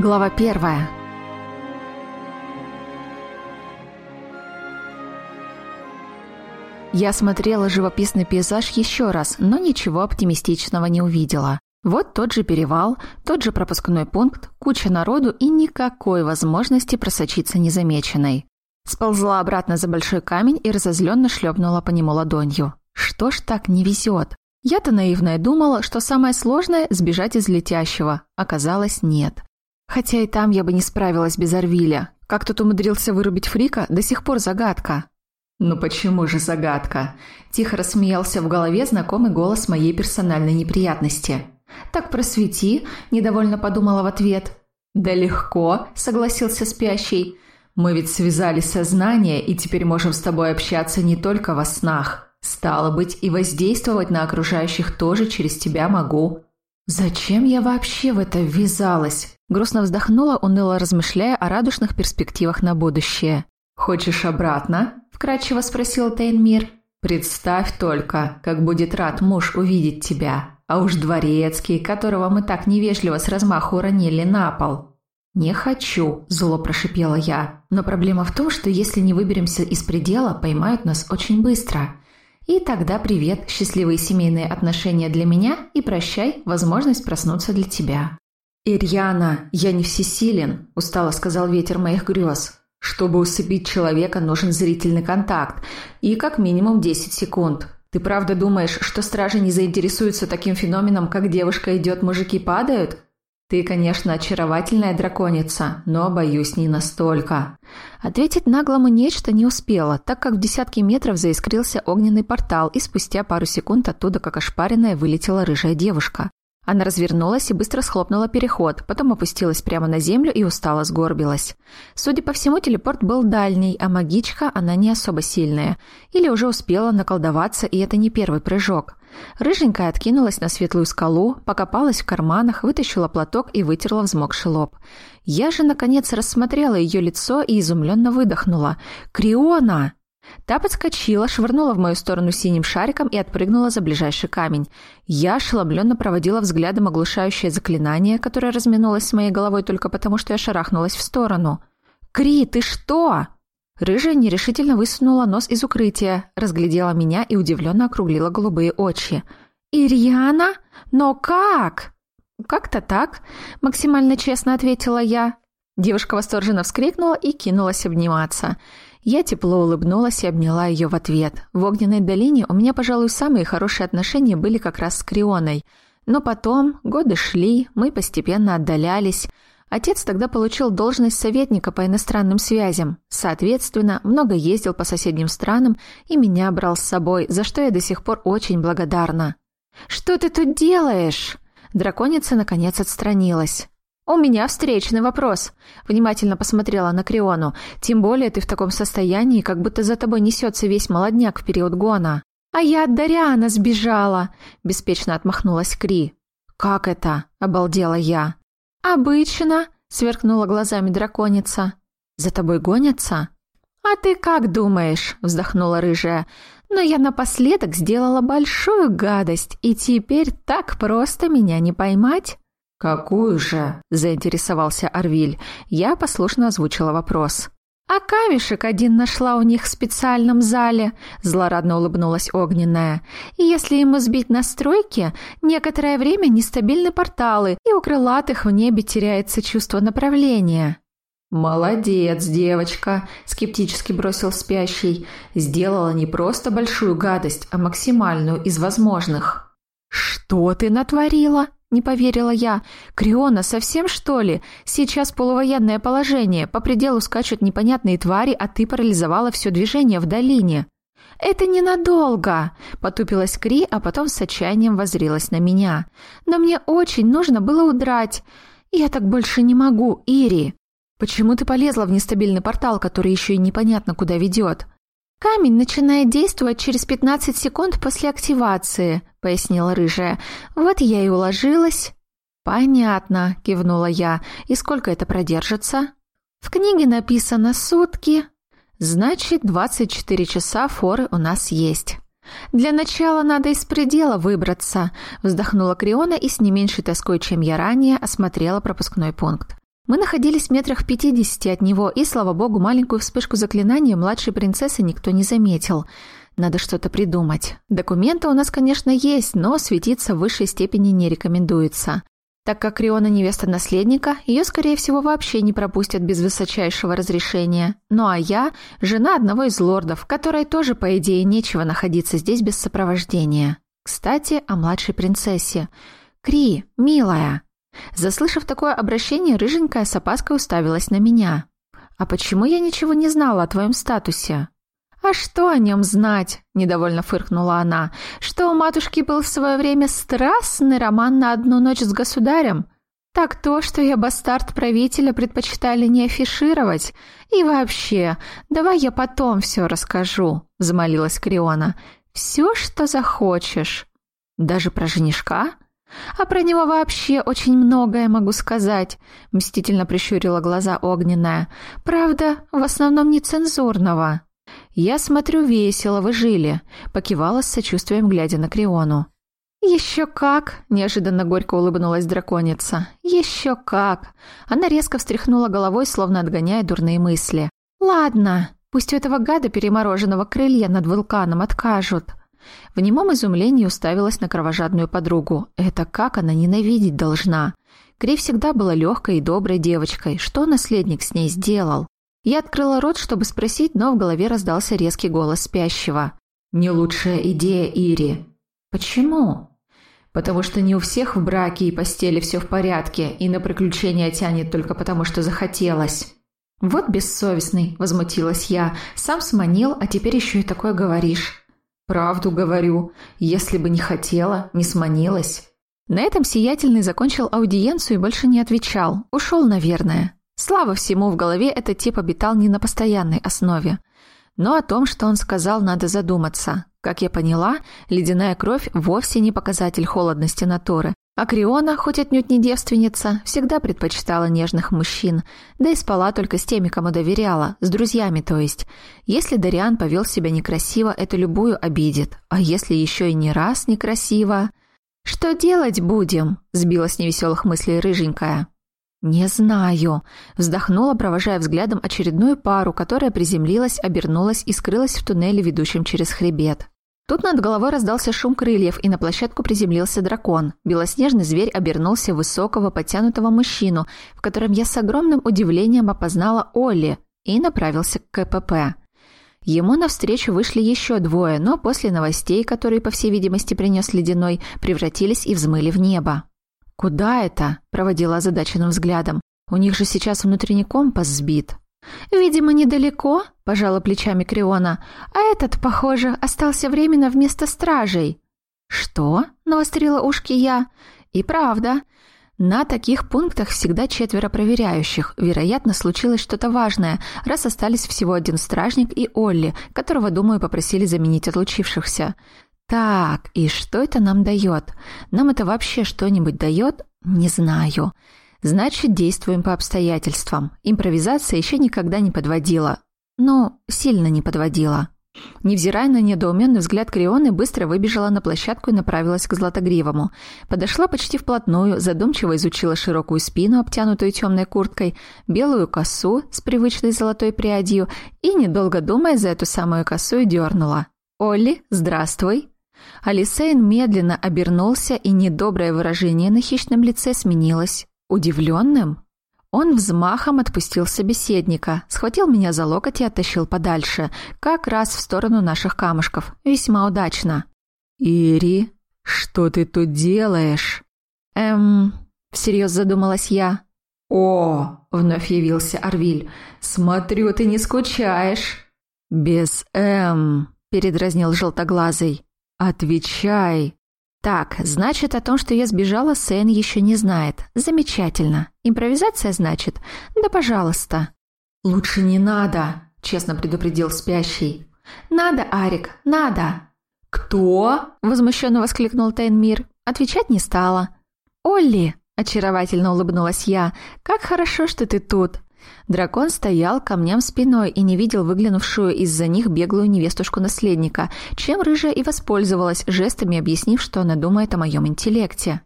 Глава первая. Я смотрела живописный пейзаж еще раз, но ничего оптимистичного не увидела. Вот тот же перевал, тот же пропускной пункт, куча народу и никакой возможности просочиться незамеченной. Сползла обратно за большой камень и разозленно шлепнула по нему ладонью. Что ж так не везет? Я-то наивная думала, что самое сложное – сбежать из летящего. Оказалось, нет. Хотя и там я бы не справилась без Арвиля. Как тут умудрился вырубить Фрика, до сих пор загадка. «Ну почему же загадка?» Тихо рассмеялся в голове знакомый голос моей персональной неприятности. «Так просвети», – недовольно подумала в ответ. «Да легко», – согласился спящий. «Мы ведь связали сознание и теперь можем с тобой общаться не только во снах. Стало быть, и воздействовать на окружающих тоже через тебя могу». «Зачем я вообще в это ввязалась?» Грустно вздохнула, уныло размышляя о радужных перспективах на будущее. «Хочешь обратно?» – вкратчиво спросил Тейнмир. «Представь только, как будет рад муж увидеть тебя. А уж дворецкий, которого мы так невежливо с размаху уронили на пол». «Не хочу», – зло прошипела я. «Но проблема в том, что если не выберемся из предела, поймают нас очень быстро. И тогда привет, счастливые семейные отношения для меня и прощай, возможность проснуться для тебя». «Ирьяна, я не всесилен», – устало сказал ветер моих грез. «Чтобы усыпить человека, нужен зрительный контакт. И как минимум 10 секунд. Ты правда думаешь, что стражи не заинтересуются таким феноменом, как девушка идет, мужики падают?» «Ты, конечно, очаровательная драконица, но, боюсь, не настолько». Ответить наглому нечто не успела, так как в десятки метров заискрился огненный портал, и спустя пару секунд оттуда, как ошпаренная, вылетела рыжая девушка. Она развернулась и быстро схлопнула переход, потом опустилась прямо на землю и устало сгорбилась. Судя по всему, телепорт был дальний, а магичка она не особо сильная. Или уже успела наколдоваться, и это не первый прыжок. Рыженькая откинулась на светлую скалу, покопалась в карманах, вытащила платок и вытерла взмокший лоб. Я же, наконец, рассмотрела ее лицо и изумленно выдохнула. «Криона!» Та подскочила, швырнула в мою сторону синим шариком и отпрыгнула за ближайший камень. Я ошеломленно проводила взглядом оглушающее заклинание, которое разминулось с моей головой только потому, что я шарахнулась в сторону. «Кри, ты что?» Рыжая нерешительно высунула нос из укрытия, разглядела меня и удивленно округлила голубые очи. «Ирьяна? Но как?» «Как-то так», — максимально честно ответила я. Девушка восторженно вскрикнула и кинулась обниматься. Я тепло улыбнулась и обняла ее в ответ. В огненной долине у меня, пожалуй, самые хорошие отношения были как раз с Крионой. Но потом, годы шли, мы постепенно отдалялись. Отец тогда получил должность советника по иностранным связям. Соответственно, много ездил по соседним странам и меня брал с собой, за что я до сих пор очень благодарна. «Что ты тут делаешь?» Драконица, наконец, отстранилась. «У меня встречный вопрос», — внимательно посмотрела на Криону. «Тем более ты в таком состоянии, как будто за тобой несется весь молодняк в период гона». «А я от Дариана сбежала», — беспечно отмахнулась Кри. «Как это?» — обалдела я. «Обычно», — сверкнула глазами драконица. «За тобой гонятся?» «А ты как думаешь?» — вздохнула рыжая. «Но я напоследок сделала большую гадость, и теперь так просто меня не поймать». «Какую же?» – заинтересовался Арвиль. Я послушно озвучила вопрос. «А камешек один нашла у них в специальном зале», – злорадно улыбнулась Огненная. «И если ему сбить настройки, некоторое время нестабильны порталы, и у крылатых в небе теряется чувство направления». «Молодец, девочка», – скептически бросил спящий. «Сделала не просто большую гадость, а максимальную из возможных». «Что ты натворила?» Не поверила я. «Криона, совсем что ли? Сейчас полувоенное положение. По пределу скачут непонятные твари, а ты парализовала все движение в долине». «Это ненадолго!» – потупилась Кри, а потом с отчаянием возрилась на меня. «Но мне очень нужно было удрать. Я так больше не могу, Ири!» «Почему ты полезла в нестабильный портал, который еще и непонятно куда ведет?» «Камень начинает действовать через 15 секунд после активации», — пояснила рыжая. «Вот я и уложилась». «Понятно», — кивнула я. «И сколько это продержится?» «В книге написано сутки». «Значит, 24 часа форы у нас есть». «Для начала надо из предела выбраться», — вздохнула Криона и с не меньшей тоской, чем я ранее, осмотрела пропускной пункт. Мы находились в метрах в пятидесяти от него, и, слава богу, маленькую вспышку заклинания младшей принцессы никто не заметил. Надо что-то придумать. Документы у нас, конечно, есть, но светиться в высшей степени не рекомендуется. Так как Риона невеста наследника, ее, скорее всего, вообще не пропустят без высочайшего разрешения. Ну а я – жена одного из лордов, которой тоже, по идее, нечего находиться здесь без сопровождения. Кстати, о младшей принцессе. «Кри, милая!» Заслышав такое обращение, рыженькая с опаской уставилась на меня. «А почему я ничего не знала о твоем статусе?» «А что о нем знать?» – недовольно фыркнула она. «Что у матушки был в свое время страстный роман на одну ночь с государем? Так то, что я бастард правителя, предпочитали не афишировать. И вообще, давай я потом все расскажу», – замолилась Криона. «Все, что захочешь». «Даже про женишка?» А про него вообще очень многое могу сказать, мстительно прищурила глаза огненная. Правда, в основном нецензурного. Я смотрю весело, вы жили, покивала с сочувствием, глядя на Криону. «Еще как!» – неожиданно горько улыбнулась драконица. «Еще как!» Она резко встряхнула головой, словно отгоняя дурные мысли. «Ладно, пусть у этого гада перемороженного крылья над вулканом откажут. В немом изумлении уставилась на кровожадную подругу. Это как она ненавидеть должна? Кри всегда была легкой и доброй девочкой. Что наследник с ней сделал? Я открыла рот, чтобы спросить, но в голове раздался резкий голос спящего. «Не лучшая идея, Ири». «Почему?» «Потому что не у всех в браке и постели все в порядке, и на приключения тянет только потому, что захотелось». «Вот бессовестный», — возмутилась я. «Сам сманил, а теперь еще и такое говоришь». «Правду говорю. Если бы не хотела, не сманилась». На этом Сиятельный закончил аудиенцию и больше не отвечал. Ушел, наверное. Слава всему, в голове этот тип обитал не на постоянной основе. Но о том, что он сказал, надо задуматься. Как я поняла, ледяная кровь вовсе не показатель холодности натуры, а Криона, хоть отнюдь не девственница, всегда предпочитала нежных мужчин, да и спала только с теми, кому доверяла, с друзьями, то есть. Если Дариан повел себя некрасиво, это любую обидит, а если еще и не раз некрасиво... «Что делать будем?» – сбила с невеселых мыслей рыженькая. «Не знаю», – вздохнула, провожая взглядом очередную пару, которая приземлилась, обернулась и скрылась в туннеле, ведущем через хребет. Тут над головой раздался шум крыльев, и на площадку приземлился дракон. Белоснежный зверь обернулся в высокого, подтянутого мужчину, в котором я с огромным удивлением опознала Олли, и направился к КПП. Ему навстречу вышли еще двое, но после новостей, которые, по всей видимости, принес Ледяной, превратились и взмыли в небо. «Куда это?» – проводила озадаченным взглядом. «У них же сейчас внутренний компас сбит». «Видимо, недалеко», – пожала плечами Криона. «А этот, похоже, остался временно вместо стражей». «Что?» – навострила ушки я. «И правда». На таких пунктах всегда четверо проверяющих. Вероятно, случилось что-то важное, раз остались всего один стражник и Олли, которого, думаю, попросили заменить отлучившихся. Так, и что это нам дает? Нам это вообще что-нибудь дает? Не знаю. Значит, действуем по обстоятельствам. Импровизация еще никогда не подводила. Ну, сильно не подводила. Невзирая на недоуменный взгляд Крионы, быстро выбежала на площадку и направилась к Златогривому. Подошла почти вплотную, задумчиво изучила широкую спину, обтянутую темной курткой, белую косу с привычной золотой прядью и, недолго думая, за эту самую косу и дернула. «Олли, здравствуй!» Алисейн медленно обернулся, и недоброе выражение на хищном лице сменилось Удивленным? Он взмахом отпустил собеседника, схватил меня за локоть и оттащил подальше, как раз в сторону наших камушков. Весьма удачно. «Ири, что ты тут делаешь?» «Эм...» — всерьез задумалась я. «О!» — вновь явился Арвиль. «Смотрю, ты не скучаешь». «Без «эм», — передразнил желтоглазый. «Отвечай!» Так, значит, о том, что я сбежала, Сэн еще не знает. Замечательно. Импровизация, значит? Да, пожалуйста. Лучше не надо, честно предупредил спящий. Надо, Арик, надо. Кто? возмущенно воскликнул Тайнмир. Отвечать не стала. Олли, очаровательно улыбнулась я. Как хорошо, что ты тут. Дракон стоял камням спиной и не видел выглянувшую из-за них беглую невестушку наследника, чем рыжая и воспользовалась, жестами объяснив, что она думает о моем интеллекте.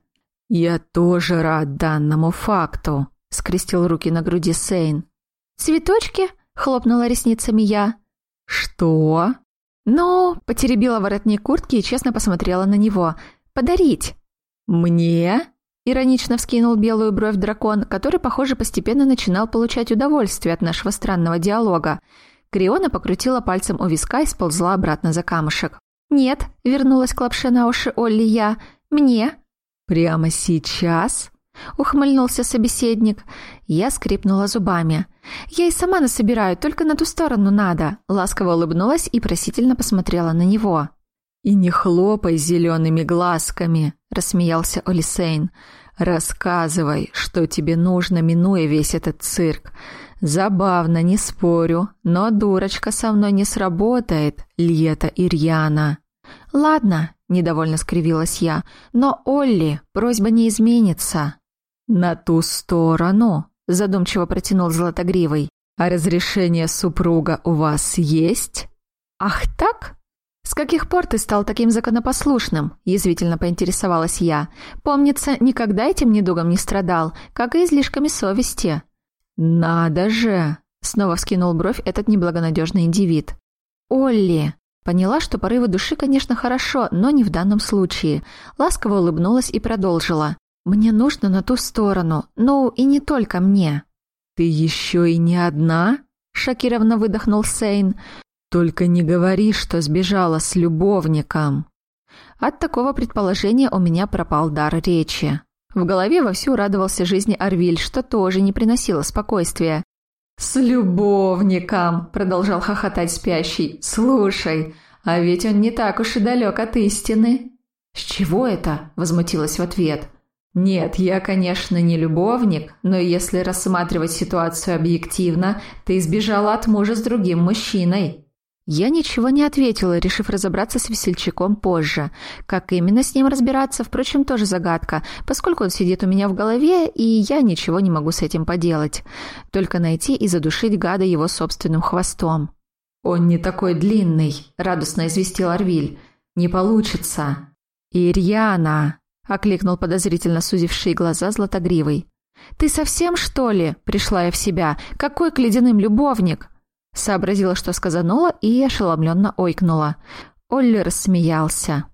«Я тоже рад данному факту», — скрестил руки на груди Сейн. «Цветочки?» — хлопнула ресницами я. «Что?» «Ну...» — потеребила воротник куртки и честно посмотрела на него. «Подарить». «Мне?» — иронично вскинул белую бровь дракон, который, похоже, постепенно начинал получать удовольствие от нашего странного диалога. Криона покрутила пальцем у виска и сползла обратно за камушек. «Нет», — вернулась к лапше на уши Олли я, — «мне». «Прямо сейчас?» — ухмыльнулся собеседник. Я скрипнула зубами. «Я и сама насобираю, только на ту сторону надо», — ласково улыбнулась и просительно посмотрела на него. «И не хлопай зелеными глазками», — рассмеялся Олисейн. «Рассказывай, что тебе нужно, минуя весь этот цирк. Забавно, не спорю, но дурочка со мной не сработает, Льета Ирьяна». «Ладно», — недовольно скривилась я, — «но, Олли, просьба не изменится». «На ту сторону», — задумчиво протянул Златогривый. «А разрешение супруга у вас есть?» «Ах так?» «С каких пор ты стал таким законопослушным?» – язвительно поинтересовалась я. «Помнится, никогда этим недугом не страдал, как и излишками совести». «Надо же!» – снова вскинул бровь этот неблагонадежный индивид. «Олли!» Поняла, что порывы души, конечно, хорошо, но не в данном случае. Ласково улыбнулась и продолжила. «Мне нужно на ту сторону. Ну, и не только мне». «Ты еще и не одна?» – шокированно выдохнул Сейн. «Только не говори, что сбежала с любовником». От такого предположения у меня пропал дар речи. В голове вовсю радовался жизни Арвиль, что тоже не приносило спокойствия. «С любовником!» – продолжал хохотать спящий. «Слушай, а ведь он не так уж и далек от истины». «С чего это?» – возмутилась в ответ. «Нет, я, конечно, не любовник, но если рассматривать ситуацию объективно, ты избежала от мужа с другим мужчиной». Я ничего не ответила, решив разобраться с весельчаком позже. Как именно с ним разбираться, впрочем, тоже загадка, поскольку он сидит у меня в голове, и я ничего не могу с этим поделать. Только найти и задушить гада его собственным хвостом. «Он не такой длинный», — радостно известил Арвиль. «Не получится». «Ирьяна!» — окликнул подозрительно сузившие глаза Златогривый. «Ты совсем, что ли?» — пришла я в себя. «Какой к ледяным любовник?» Сообразила, что сказанула, и ошеломленно ойкнула. Олли рассмеялся.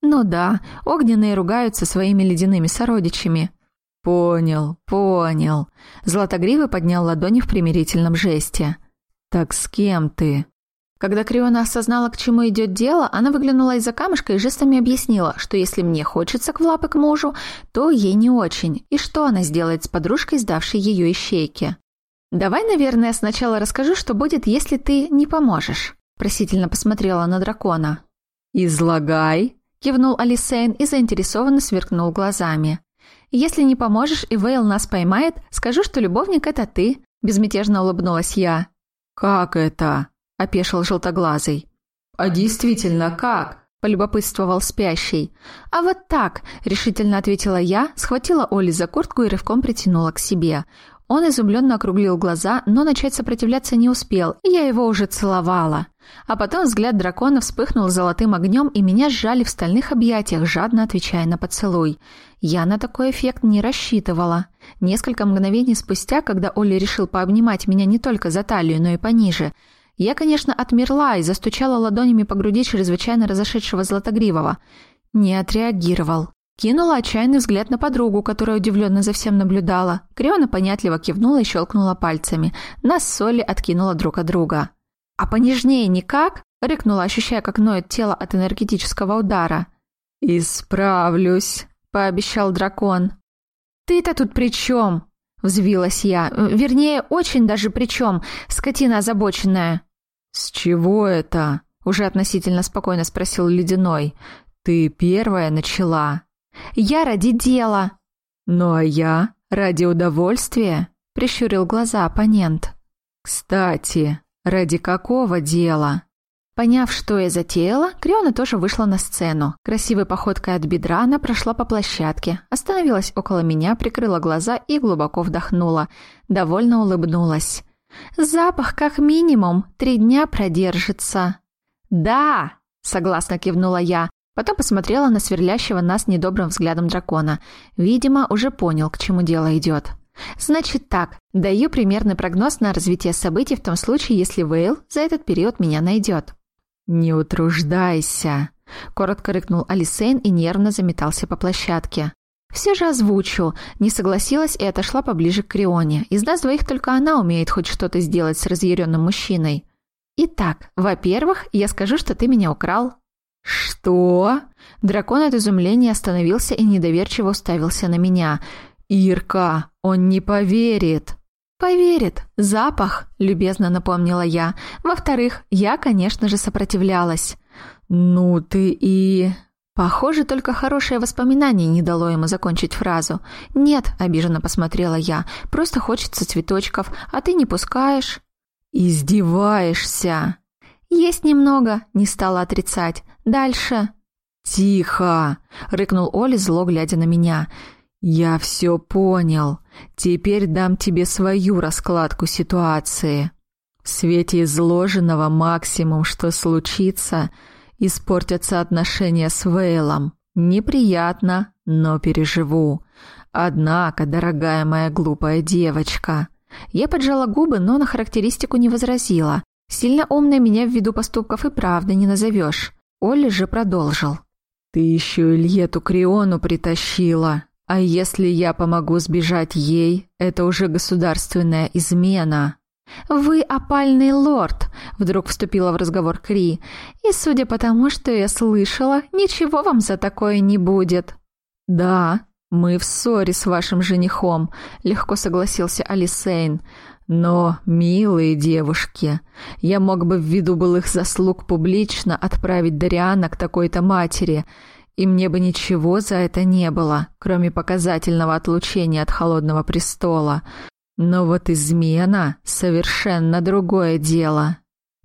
«Ну да, огненные ругаются своими ледяными сородичами». «Понял, понял». Златогривый поднял ладони в примирительном жесте. «Так с кем ты?» Когда Криона осознала, к чему идет дело, она выглянула из-за камушка и жестами объяснила, что если мне хочется к влапы к мужу, то ей не очень, и что она сделает с подружкой, сдавшей ее ищейки. «Давай, наверное, сначала расскажу, что будет, если ты не поможешь», просительно посмотрела на дракона. «Излагай», кивнул Алисейн и заинтересованно сверкнул глазами. «Если не поможешь и Вейл нас поймает, скажу, что любовник — это ты», безмятежно улыбнулась я. «Как это?» — опешил желтоглазый. «А действительно, как?» — полюбопытствовал спящий. «А вот так», — решительно ответила я, схватила Оли за куртку и рывком притянула к себе. Он изумленно округлил глаза, но начать сопротивляться не успел, я его уже целовала. А потом взгляд дракона вспыхнул золотым огнем, и меня сжали в стальных объятиях, жадно отвечая на поцелуй. Я на такой эффект не рассчитывала. Несколько мгновений спустя, когда Олли решил пообнимать меня не только за талию, но и пониже, я, конечно, отмерла и застучала ладонями по груди чрезвычайно разошедшего Златогривого. Не отреагировал. Кинула отчаянный взгляд на подругу, которая удивленно за всем наблюдала. Криона понятливо кивнула и щелкнула пальцами. Нас с Солли откинула друг от друга. «А понежнее никак?» – рыкнула, ощущая, как ноет тело от энергетического удара. «Исправлюсь», – пообещал дракон. «Ты-то тут при чем?» – взвилась я. «Вернее, очень даже при чем, скотина озабоченная». «С чего это?» – уже относительно спокойно спросил Ледяной. «Ты первая начала». Я ради дела». «Ну а я ради удовольствия?» — прищурил глаза оппонент. «Кстати, ради какого дела?» Поняв, что я затеяла, Криона тоже вышла на сцену. Красивой походкой от бедра она прошла по площадке, остановилась около меня, прикрыла глаза и глубоко вдохнула. Довольно улыбнулась. «Запах как минимум три дня продержится». «Да!» — согласно кивнула я. Потом посмотрела на сверлящего нас недобрым взглядом дракона. Видимо, уже понял, к чему дело идет. Значит так, даю примерный прогноз на развитие событий в том случае, если Вейл за этот период меня найдет. «Не утруждайся», — коротко рыкнул Алисейн и нервно заметался по площадке. Все же озвучу. Не согласилась и отошла поближе к Крионе. Из нас двоих только она умеет хоть что-то сделать с разъяренным мужчиной. Итак, во-первых, я скажу, что ты меня украл. Что? Дракон от изумления остановился и недоверчиво уставился на меня. Ирка, он не поверит. «Поверит. Запах», — любезно напомнила я. «Во-вторых, я, конечно же, сопротивлялась». «Ну ты и...» Похоже, только хорошее воспоминание не дало ему закончить фразу. «Нет», — обиженно посмотрела я, — «просто хочется цветочков, а ты не пускаешь». «Издеваешься!» «Есть немного», — не стала отрицать. «Дальше». «Тихо!» — рыкнул Оля, зло глядя на меня. «Я все понял. Теперь дам тебе свою раскладку ситуации. В свете изложенного максимум, что случится — Испортятся отношения с Вейлом. Неприятно, но переживу. Однако, дорогая моя глупая девочка... Я поджала губы, но на характеристику не возразила. Сильно умной меня в виду поступков и правда не назовешь. Олли же продолжил. «Ты еще Ильету Криону притащила. А если я помогу сбежать ей, это уже государственная измена». «Вы опальный лорд», — вдруг вступила в разговор Кри. «И судя по тому, что я слышала, ничего вам за такое не будет». «Да, мы в ссоре с вашим женихом», — легко согласился Алисейн. «Но, милые девушки, я мог бы ввиду былых заслуг публично отправить Дариана к такой-то матери, и мне бы ничего за это не было, кроме показательного отлучения от холодного престола. Но вот измена — совершенно другое дело.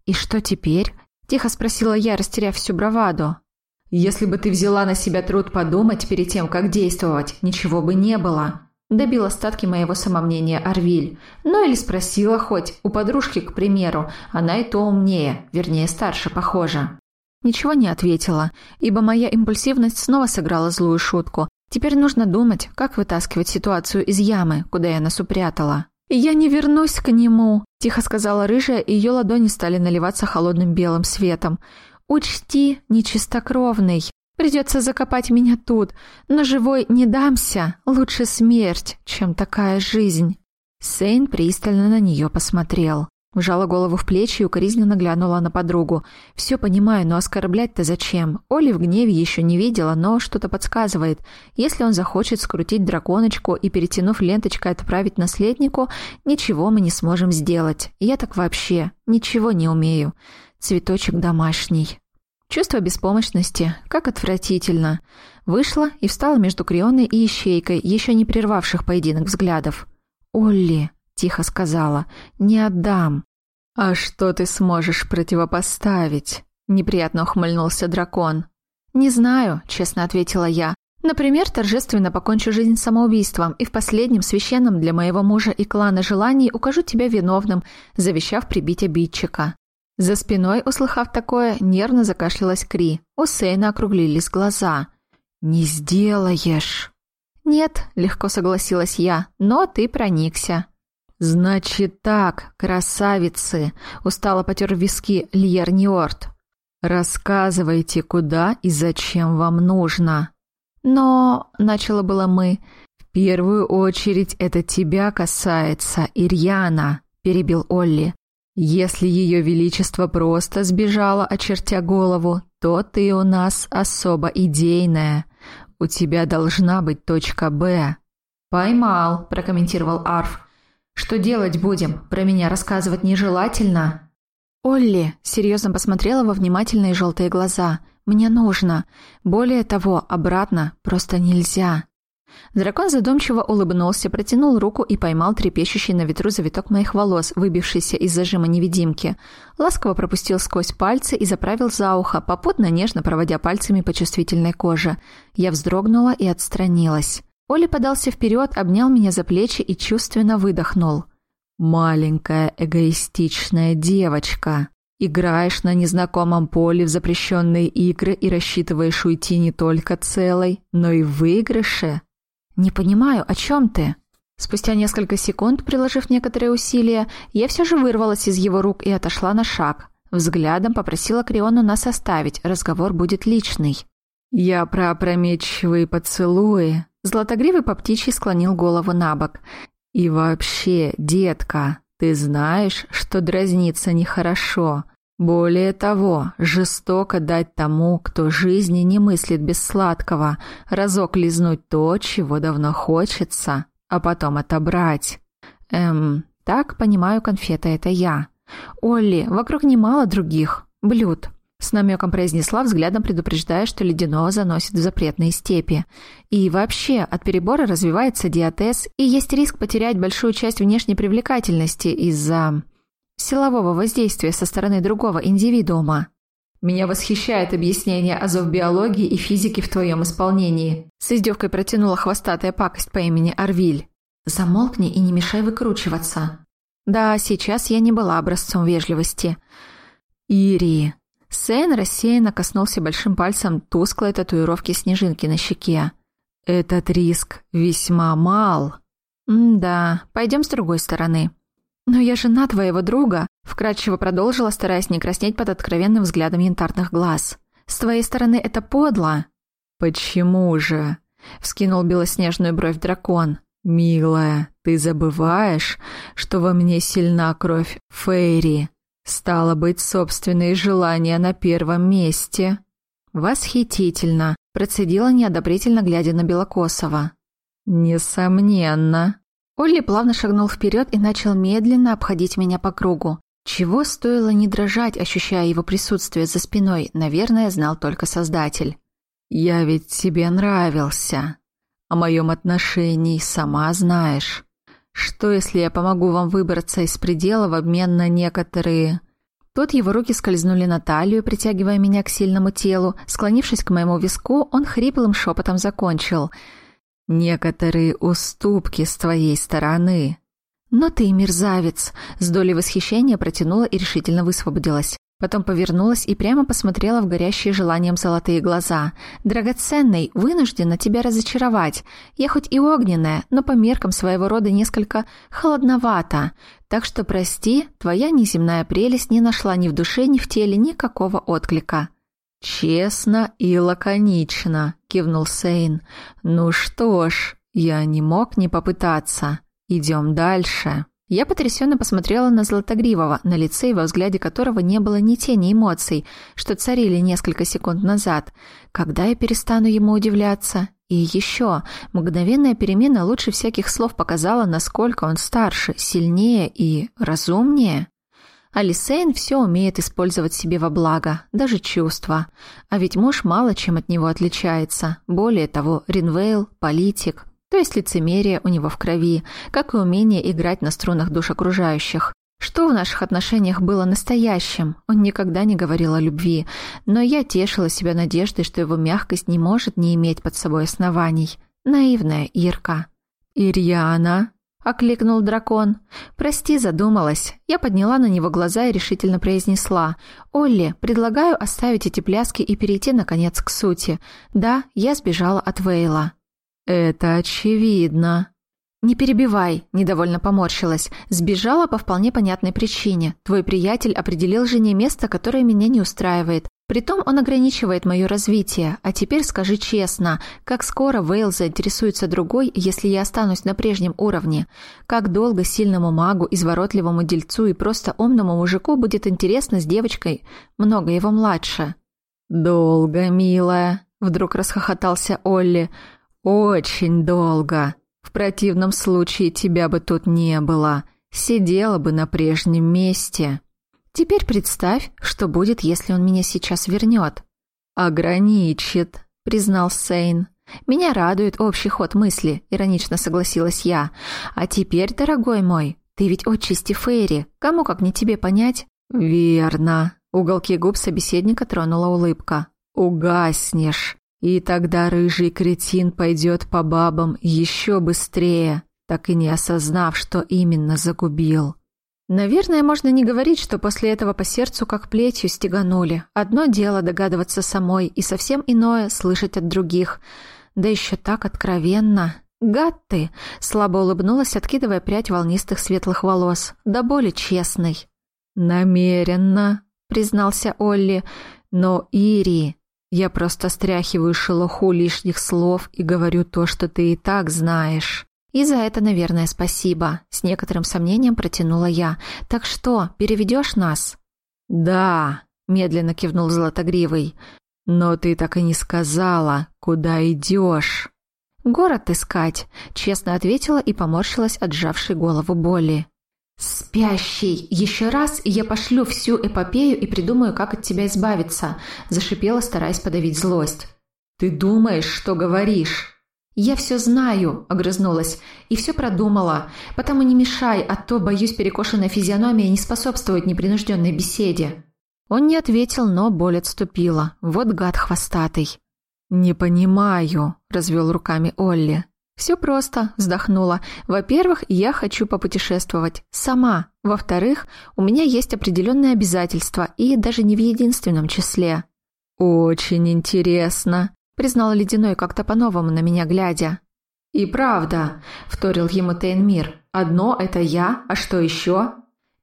«И что теперь?» — тихо спросила я, растеряв всю браваду. «Если бы ты взяла на себя труд подумать перед тем, как действовать, ничего бы не было», — добил остатки моего самомнения Арвиль. «Ну или спросила хоть, у подружки, к примеру, она и то умнее, вернее, старше, похоже». Ничего не ответила, ибо моя импульсивность снова сыграла злую шутку, Теперь нужно думать, как вытаскивать ситуацию из ямы, куда я нас упрятала. «Я не вернусь к нему», – тихо сказала рыжая, и ее ладони стали наливаться холодным белым светом. «Учти, нечистокровный. Придется закопать меня тут, но живой не дамся. Лучше смерть, чем такая жизнь». Сейн пристально на нее посмотрел. Вжала голову в плечи и укоризненно глянула на подругу. «Все понимаю, но оскорблять-то зачем? Оли в гневе еще не видела, но что-то подсказывает. Если он захочет скрутить драконочку и, перетянув ленточкой, отправить наследнику, ничего мы не сможем сделать. Я так вообще ничего не умею. Цветочек домашний». Чувство беспомощности, как отвратительно. Вышла и встала между Крионой и Ищейкой, еще не прервавших поединок взглядов. «Олли!» тихо сказала. «Не отдам». «А что ты сможешь противопоставить?» Неприятно ухмыльнулся дракон. «Не знаю», — честно ответила я. «Например, торжественно покончу жизнь самоубийством и в последнем священном для моего мужа и клана желании укажу тебя виновным, завещав прибить обидчика». За спиной, услыхав такое, нервно закашлялась Кри. У Сейна округлились глаза. «Не сделаешь». «Нет», — легко согласилась я, — «но ты проникся». «Значит так, красавицы!» — устало потер виски Льер Ниорт. «Рассказывайте, куда и зачем вам нужно». «Но...» — начало было мы. «В первую очередь это тебя касается, Ирьяна», — перебил Олли. «Если ее величество просто сбежала, очертя голову, то ты у нас особо идейная. У тебя должна быть точка «Б». «Поймал», — прокомментировал Арф. Что делать будем? Про меня рассказывать нежелательно». «Олли», — серьезно посмотрела во внимательные желтые глаза, — «мне нужно. Более того, обратно просто нельзя». Дракон задумчиво улыбнулся, протянул руку и поймал трепещущий на ветру завиток моих волос, выбившийся из зажима невидимки. Ласково пропустил сквозь пальцы и заправил за ухо, попутно нежно проводя пальцами по чувствительной коже. Я вздрогнула и отстранилась. Оля подался вперед, обнял меня за плечи и чувственно выдохнул. «Маленькая эгоистичная девочка. Играешь на незнакомом поле в запрещенные игры и рассчитываешь уйти не только целой, но и в выигрыше?» «Не понимаю, о чем ты?» Спустя несколько секунд, приложив некоторые усилия, я все же вырвалась из его рук и отошла на шаг. Взглядом попросила Криону нас оставить, разговор будет личный. «Я про опрометчивые поцелуи». Златогривый по птичьи склонил голову на бок. «И вообще, детка, ты знаешь, что дразниться нехорошо. Более того, жестоко дать тому, кто жизни не мыслит без сладкого, разок лизнуть то, чего давно хочется, а потом отобрать. Эм, так понимаю, конфета — это я. Олли, вокруг немало других блюд. С намеком произнесла, взглядом предупреждая, что ледяного заносит в запретные степи. И вообще, от перебора развивается диатез, и есть риск потерять большую часть внешней привлекательности из-за силового воздействия со стороны другого индивидуума. «Меня восхищает объяснение азов биологии и физики в твоем исполнении», с издевкой протянула хвостатая пакость по имени Арвиль. «Замолкни и не мешай выкручиваться». Да, сейчас я не была образцом вежливости. «Ири». Сэн рассеянно коснулся большим пальцем тусклой татуировки снежинки на щеке. «Этот риск весьма мал». «Да, пойдем с другой стороны». «Но я жена твоего друга», — вкратчиво продолжила, стараясь не краснеть под откровенным взглядом янтарных глаз. «С твоей стороны это подло». «Почему же?» — вскинул белоснежную бровь дракон. «Милая, ты забываешь, что во мне сильна кровь Фейри. Стало быть, собственные желания на первом месте». «Восхитительно», — процедила неодобрительно, глядя на Белокосова. «Несомненно», Олли плавно шагнул вперед и начал медленно обходить меня по кругу. Чего стоило не дрожать, ощущая его присутствие за спиной, наверное, знал только Создатель. «Я ведь тебе нравился. О моем отношении сама знаешь. Что, если я помогу вам выбраться из предела в обмен на некоторые...» Тут его руки скользнули на талию, притягивая меня к сильному телу. Склонившись к моему виску, он хриплым шепотом закончил — некоторые уступки с твоей стороны. Но ты мерзавец, с долей восхищения протянула и решительно высвободилась. Потом повернулась и прямо посмотрела в горящие желанием золотые глаза. «Драгоценный, вынуждена тебя разочаровать. Я хоть и огненная, но по меркам своего рода несколько холодновата. Так что, прости, твоя неземная прелесть не нашла ни в душе, ни в теле никакого отклика». «Честно и лаконично», — кивнул Сейн. «Ну что ж, я не мог не попытаться. Идем дальше». Я потрясенно посмотрела на Златогривого, на лице и во взгляде которого не было ни тени эмоций, что царили несколько секунд назад. Когда я перестану ему удивляться? И еще, мгновенная перемена лучше всяких слов показала, насколько он старше, сильнее и разумнее. Алисейн все умеет использовать себе во благо, даже чувства. А ведь муж мало чем от него отличается. Более того, Ринвейл – политик, то есть лицемерие у него в крови, как и умение играть на струнах душ окружающих. Что в наших отношениях было настоящим? Он никогда не говорил о любви, но я тешила себя надеждой, что его мягкость не может не иметь под собой оснований. Наивная Ирка. «Ирьяна», — окликнул дракон. «Прости, задумалась». Я подняла на него глаза и решительно произнесла. «Олли, предлагаю оставить эти пляски и перейти, наконец, к сути. Да, я сбежала от Вейла». «Это очевидно». «Не перебивай», — недовольно поморщилась. «Сбежала по вполне понятной причине. Твой приятель определил жене место, которое меня не устраивает. Притом он ограничивает мое развитие. А теперь скажи честно, как скоро Вейл заинтересуется другой, если я останусь на прежнем уровне? Как долго сильному магу, изворотливому дельцу и просто умному мужику будет интересно с девочкой, много его младше? «Долго, милая», — вдруг расхохотался Олли. «Очень долго. В противном случае тебя бы тут не было. Сидела бы на прежнем месте». Теперь представь, что будет, если он меня сейчас вернет. «Ограничит», — признал Сейн. «Меня радует общий ход мысли», — иронично согласилась я. «А теперь, дорогой мой, ты ведь отчасти Фейри. Кому как не тебе понять?» «Верно». Уголки губ собеседника тронула улыбка. «Угаснешь. И тогда рыжий кретин пойдет по бабам еще быстрее, так и не осознав, что именно загубил». Наверное, можно не говорить, что после этого по сердцу как плетью стеганули. Одно дело догадываться самой, и совсем иное слышать от других. Да еще так откровенно. «Гад ты!» — слабо улыбнулась, откидывая прядь волнистых светлых волос. «Да более честный». «Намеренно», — признался Олли. «Но, Ири, я просто стряхиваю шелуху лишних слов и говорю то, что ты и так знаешь». «И за это, наверное, спасибо», — с некоторым сомнением протянула я. «Так что, переведешь нас?» «Да», — медленно кивнул Златогривый. «Но ты так и не сказала, куда идешь». «Город искать», — честно ответила и поморщилась от сжавшей голову боли. «Спящий! Еще раз, и я пошлю всю эпопею и придумаю, как от тебя избавиться», — зашипела, стараясь подавить злость. «Ты думаешь, что говоришь?» «Я все знаю», — огрызнулась, — «и все продумала. Потому не мешай, а то, боюсь, перекошенная физиономия не способствует непринужденной беседе». Он не ответил, но боль отступила. Вот гад хвостатый. «Не понимаю», — развел руками Олли. «Все просто», — вздохнула. «Во-первых, я хочу попутешествовать. Сама. Во-вторых, у меня есть определенные обязательства, и даже не в единственном числе». «Очень интересно», — признал Ледяной как-то по-новому на меня глядя. «И правда», — вторил ему Тейнмир. «Одно — это я, а что еще?»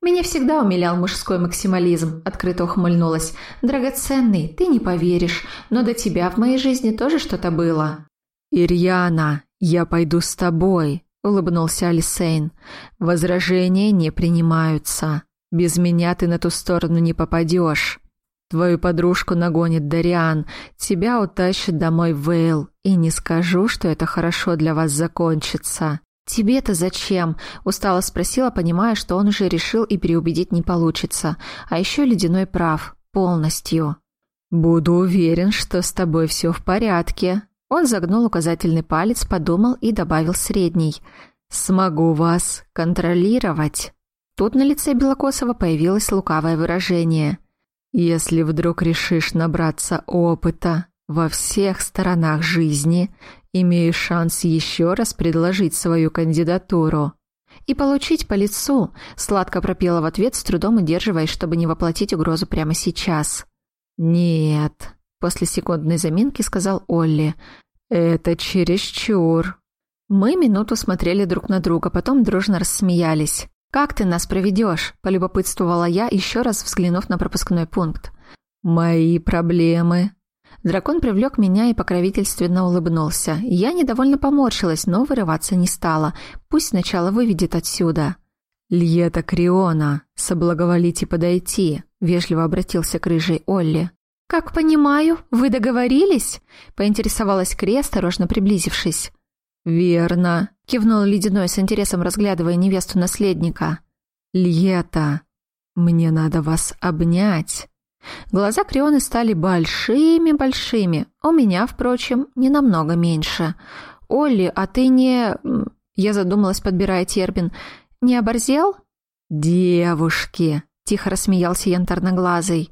«Меня всегда умилял мужской максимализм», — открыто ухмыльнулась. «Драгоценный, ты не поверишь, но до тебя в моей жизни тоже что-то было». «Ирьяна, я пойду с тобой», — улыбнулся Алисейн. «Возражения не принимаются. Без меня ты на ту сторону не попадешь. Твою подружку нагонит Дариан, тебя утащит домой Вейл, и не скажу, что это хорошо для вас закончится». «Тебе-то зачем?» – устало спросила, понимая, что он уже решил и переубедить не получится. А еще Ледяной прав. Полностью. «Буду уверен, что с тобой все в порядке». Он загнул указательный палец, подумал и добавил средний. «Смогу вас контролировать». Тут на лице Белокосова появилось лукавое выражение. «Если вдруг решишь набраться опыта во всех сторонах жизни имею шанс еще раз предложить свою кандидатуру. И получить по лицу, сладко пропела в ответ, с трудом удерживаясь, чтобы не воплотить угрозу прямо сейчас. «Нет», — после секундной заминки сказал Олли, — «это чересчур». Мы минуту смотрели друг на друга, потом дружно рассмеялись. «Как ты нас проведешь?» – полюбопытствовала я, еще раз взглянув на пропускной пункт. «Мои проблемы», Дракон привлек меня и покровительственно улыбнулся. Я недовольно поморщилась, но вырываться не стала. Пусть сначала выведет отсюда. «Льета Криона, соблаговолите подойти», — вежливо обратился к рыжей Олли. «Как понимаю, вы договорились?» — поинтересовалась Кри, осторожно приблизившись. «Верно», — кивнул Ледяной с интересом, разглядывая невесту наследника. «Льета, мне надо вас обнять». Глаза Крионы стали большими-большими, у меня, впрочем, не намного меньше. «Олли, а ты не...» Я задумалась, подбирая термин. «Не оборзел?» «Девушки!» — тихо рассмеялся янтарноглазый.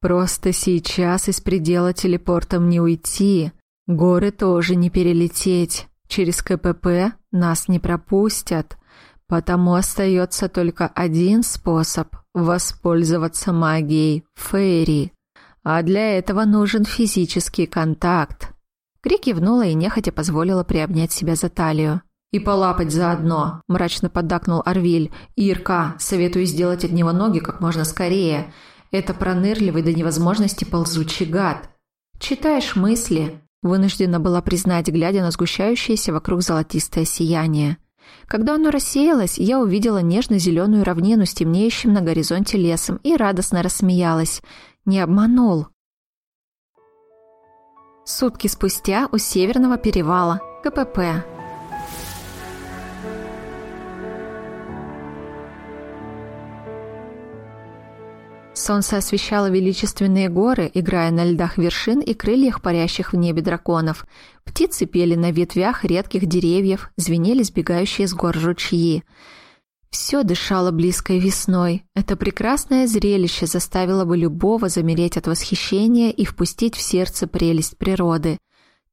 «Просто сейчас из предела телепортом не уйти. Горы тоже не перелететь. Через КПП нас не пропустят. Потому остается только один способ — воспользоваться магией Фейри. А для этого нужен физический контакт. Крик кивнула и нехотя позволила приобнять себя за талию. «И полапать заодно», – мрачно поддакнул Арвиль. «Ирка, советую сделать от него ноги как можно скорее. Это пронырливый до невозможности ползучий гад». «Читаешь мысли?» – вынуждена была признать, глядя на сгущающееся вокруг золотистое сияние. Когда оно рассеялось, я увидела нежно-зеленую равнину с темнеющим на горизонте лесом и радостно рассмеялась. Не обманул. Сутки спустя у Северного перевала, КПП. Солнце освещало величественные горы, играя на льдах вершин и крыльях парящих в небе драконов. Птицы пели на ветвях редких деревьев, звенели сбегающие с гор ручьи. Все дышало близкой весной. Это прекрасное зрелище заставило бы любого замереть от восхищения и впустить в сердце прелесть природы.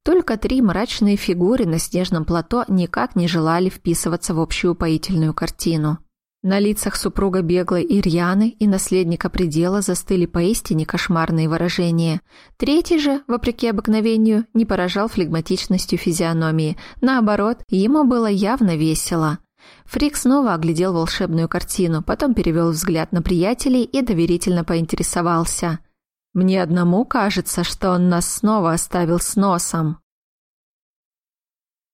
Только три мрачные фигуры на снежном плато никак не желали вписываться в общую упоительную картину. На лицах супруга беглой Ирьяны и наследника предела застыли поистине кошмарные выражения. Третий же, вопреки обыкновению, не поражал флегматичностью физиономии. Наоборот, ему было явно весело. Фрик снова оглядел волшебную картину, потом перевел взгляд на приятелей и доверительно поинтересовался. «Мне одному кажется, что он нас снова оставил с носом».